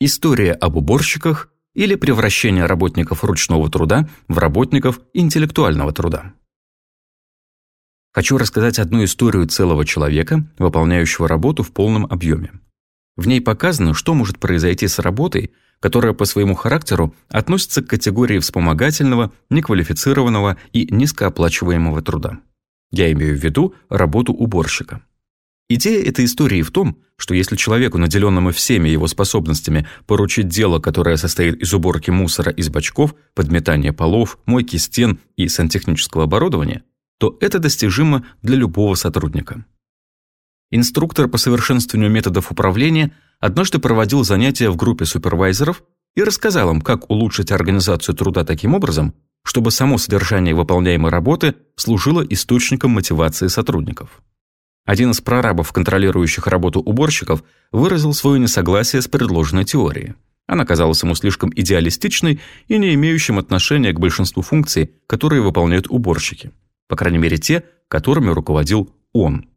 История об уборщиках или превращение работников ручного труда в работников интеллектуального труда. Хочу рассказать одну историю целого человека, выполняющего работу в полном объеме. В ней показано, что может произойти с работой, которая по своему характеру относится к категории вспомогательного, неквалифицированного и низкооплачиваемого труда. Я имею в виду работу уборщика. Идея этой истории в том, что если человеку, наделенному всеми его способностями, поручить дело, которое состоит из уборки мусора из бачков, подметания полов, мойки стен и сантехнического оборудования, то это достижимо для любого сотрудника. Инструктор по совершенствованию методов управления однажды проводил занятия в группе супервайзеров и рассказал им, как улучшить организацию труда таким образом, чтобы само содержание выполняемой работы служило источником мотивации сотрудников. Один из прорабов, контролирующих работу уборщиков, выразил свое несогласие с предложенной теорией. Она казалась ему слишком идеалистичной и не имеющим отношения к большинству функций, которые выполняют уборщики. По крайней мере, те, которыми руководил он.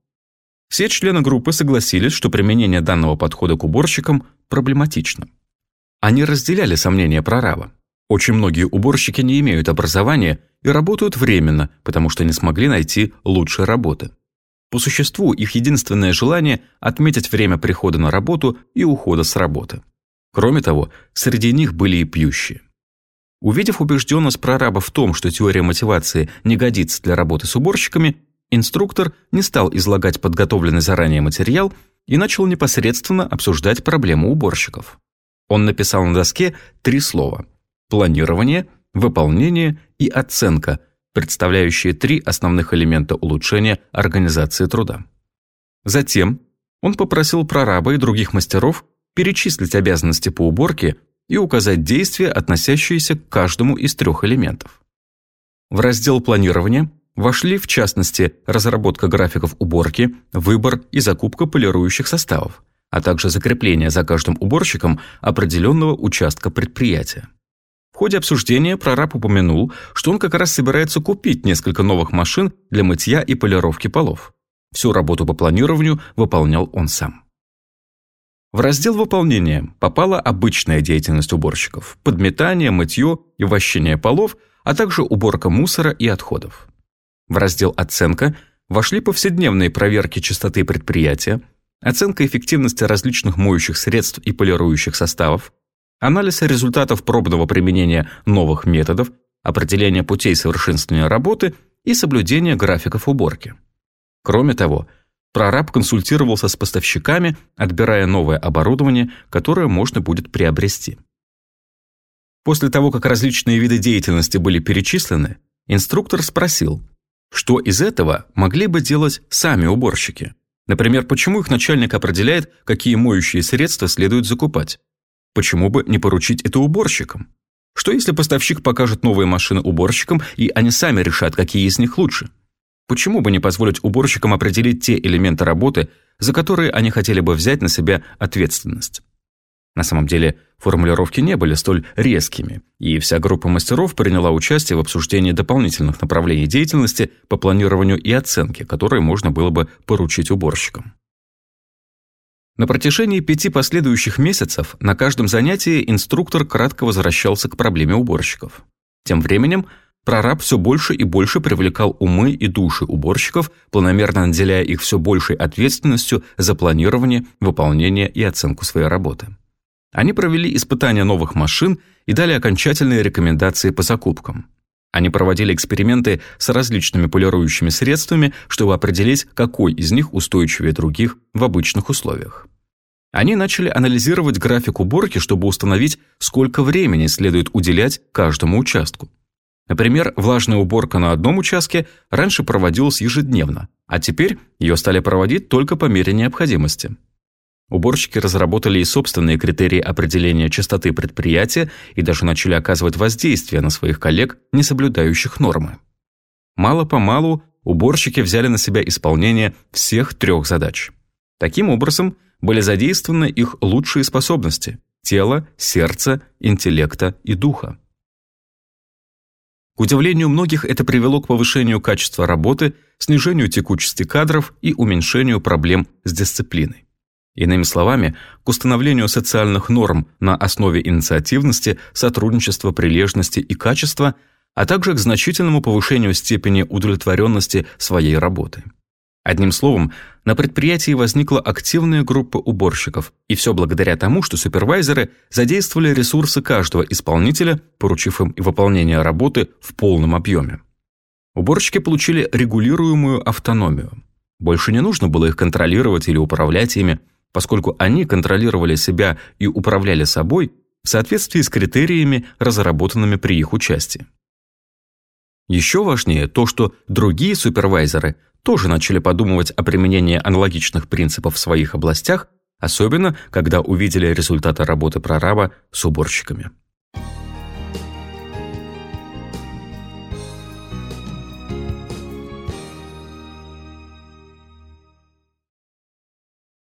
Все члены группы согласились, что применение данного подхода к уборщикам проблематично. Они разделяли сомнения прораба. Очень многие уборщики не имеют образования и работают временно, потому что не смогли найти лучшей работы. По существу их единственное желание – отметить время прихода на работу и ухода с работы. Кроме того, среди них были и пьющие. Увидев убежденность прораба в том, что теория мотивации не годится для работы с уборщиками, Инструктор не стал излагать подготовленный заранее материал и начал непосредственно обсуждать проблему уборщиков. Он написал на доске три слова – планирование, выполнение и оценка, представляющие три основных элемента улучшения организации труда. Затем он попросил прораба и других мастеров перечислить обязанности по уборке и указать действия, относящиеся к каждому из трех элементов. В раздел планирования вошли в частности разработка графиков уборки, выбор и закупка полирующих составов, а также закрепление за каждым уборщиком определенного участка предприятия. Ходе обсуждения прораб упомянул, что он как раз собирается купить несколько новых машин для мытья и полировки полов. Всю работу по планированию выполнял он сам. В раздел выполнения попала обычная деятельность уборщиков – подметание, мытье и вощение полов, а также уборка мусора и отходов. В раздел «Оценка» вошли повседневные проверки чистоты предприятия, оценка эффективности различных моющих средств и полирующих составов, анализ результатов пробного применения новых методов, определение путей совершенствования работы и соблюдение графиков уборки. Кроме того, прораб консультировался с поставщиками, отбирая новое оборудование, которое можно будет приобрести. После того, как различные виды деятельности были перечислены, инструктор спросил, что из этого могли бы делать сами уборщики? Например, почему их начальник определяет, какие моющие средства следует закупать? Почему бы не поручить это уборщикам? Что если поставщик покажет новые машины уборщикам, и они сами решат, какие из них лучше? Почему бы не позволить уборщикам определить те элементы работы, за которые они хотели бы взять на себя ответственность? На самом деле, формулировки не были столь резкими, и вся группа мастеров приняла участие в обсуждении дополнительных направлений деятельности по планированию и оценке, которые можно было бы поручить уборщикам. На протяжении пяти последующих месяцев на каждом занятии инструктор кратко возвращался к проблеме уборщиков. Тем временем прораб все больше и больше привлекал умы и души уборщиков, планомерно наделяя их все большей ответственностью за планирование, выполнение и оценку своей работы. Они провели испытания новых машин и дали окончательные рекомендации по закупкам. Они проводили эксперименты с различными полирующими средствами, чтобы определить, какой из них устойчивее других в обычных условиях. Они начали анализировать график уборки, чтобы установить, сколько времени следует уделять каждому участку. Например, влажная уборка на одном участке раньше проводилась ежедневно, а теперь ее стали проводить только по мере необходимости. Уборщики разработали и собственные критерии определения частоты предприятия и даже начали оказывать воздействие на своих коллег, не соблюдающих нормы. Мало-помалу уборщики взяли на себя исполнение всех трех задач. Таким образом, были задействованы их лучшие способности – тела, сердца, интеллекта и духа. К удивлению многих, это привело к повышению качества работы, снижению текучести кадров и уменьшению проблем с дисциплиной. Иными словами, к установлению социальных норм на основе инициативности, сотрудничества, прилежности и качества, а также к значительному повышению степени удовлетворенности своей работы. Одним словом, на предприятии возникла активная группа уборщиков, и все благодаря тому, что супервайзеры задействовали ресурсы каждого исполнителя, поручив им выполнение работы в полном объеме. Уборщики получили регулируемую автономию. Больше не нужно было их контролировать или управлять ими, поскольку они контролировали себя и управляли собой в соответствии с критериями, разработанными при их участии. Еще важнее то, что другие супервайзеры тоже начали подумывать о применении аналогичных принципов в своих областях, особенно когда увидели результаты работы прораба с уборщиками.